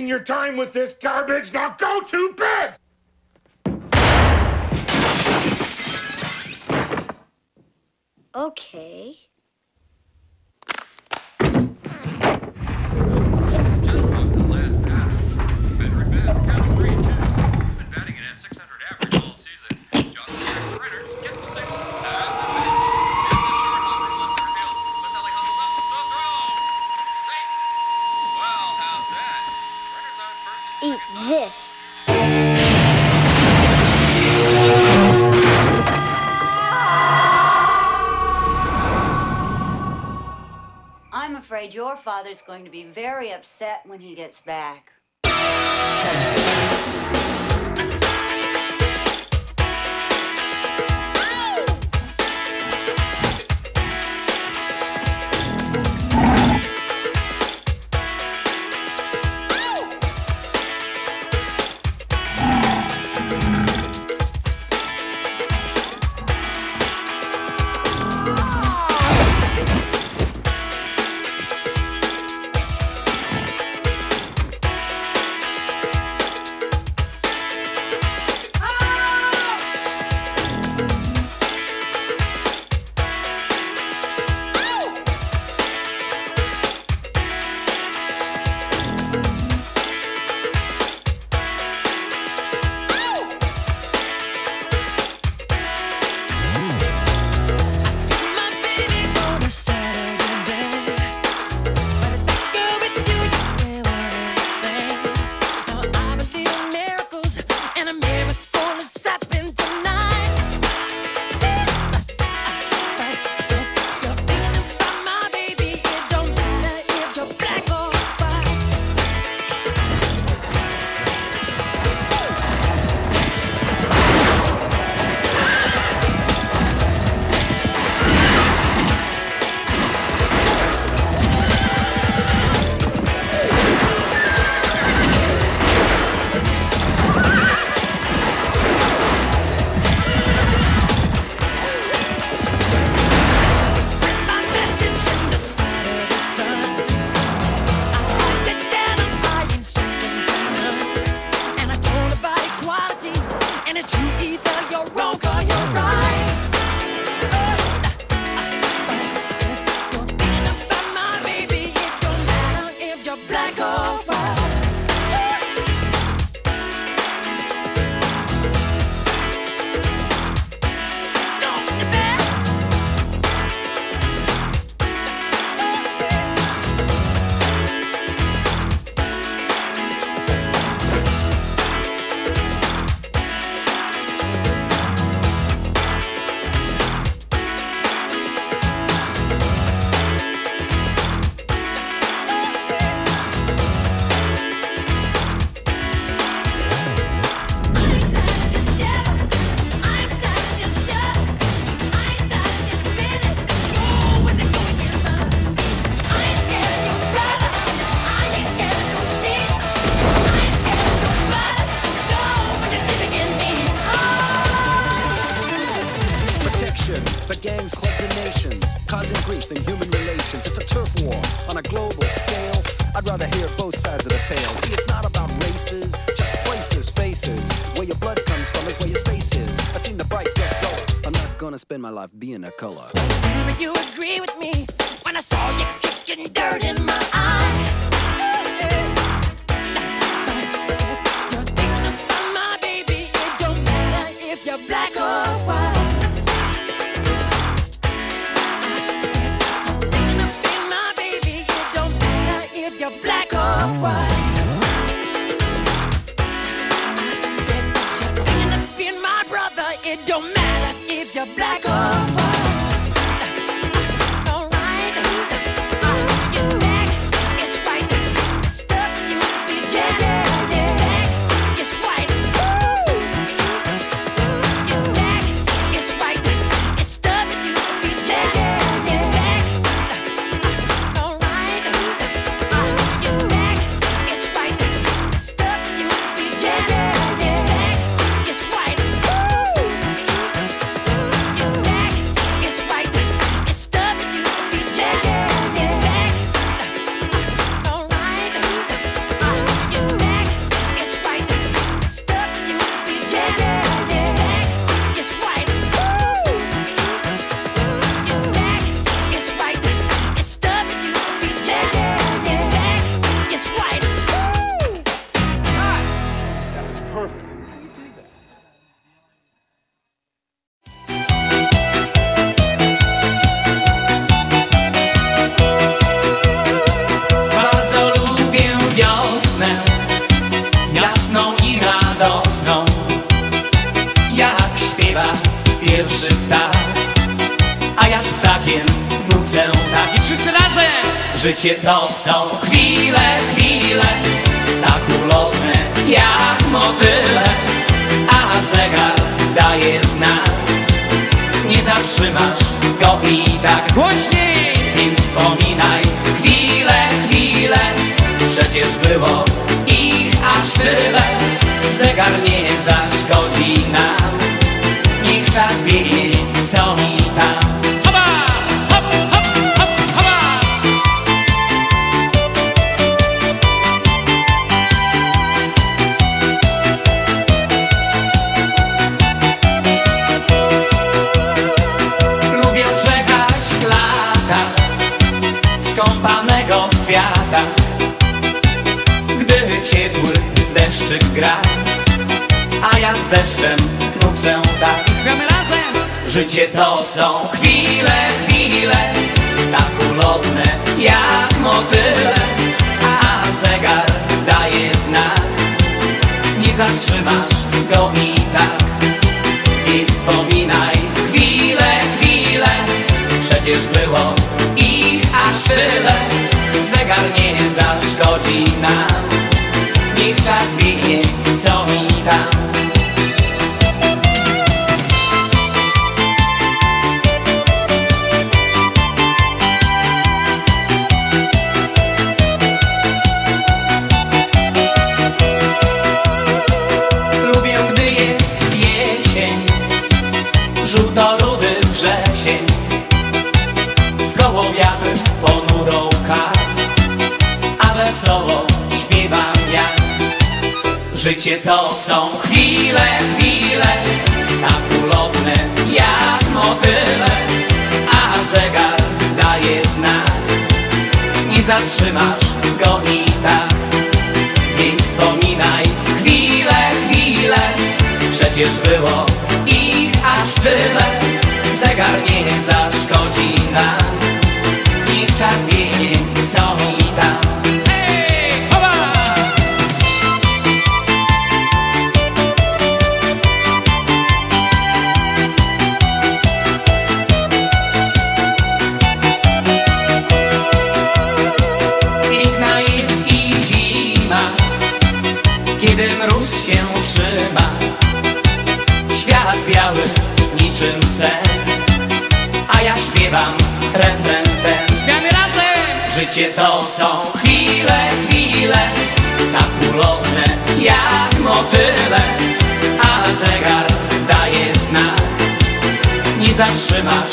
wasting your time with this garbage. Now go to bed! father's going to be very upset when he gets back. zatrzymasz go i tak. Więc wspominaj chwile, chwile Przecież było ich aż tyle. życie to są chwile, chwile Tak ulotne jak motyle A zegar daje znak. Nie zatrzymasz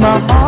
my heart.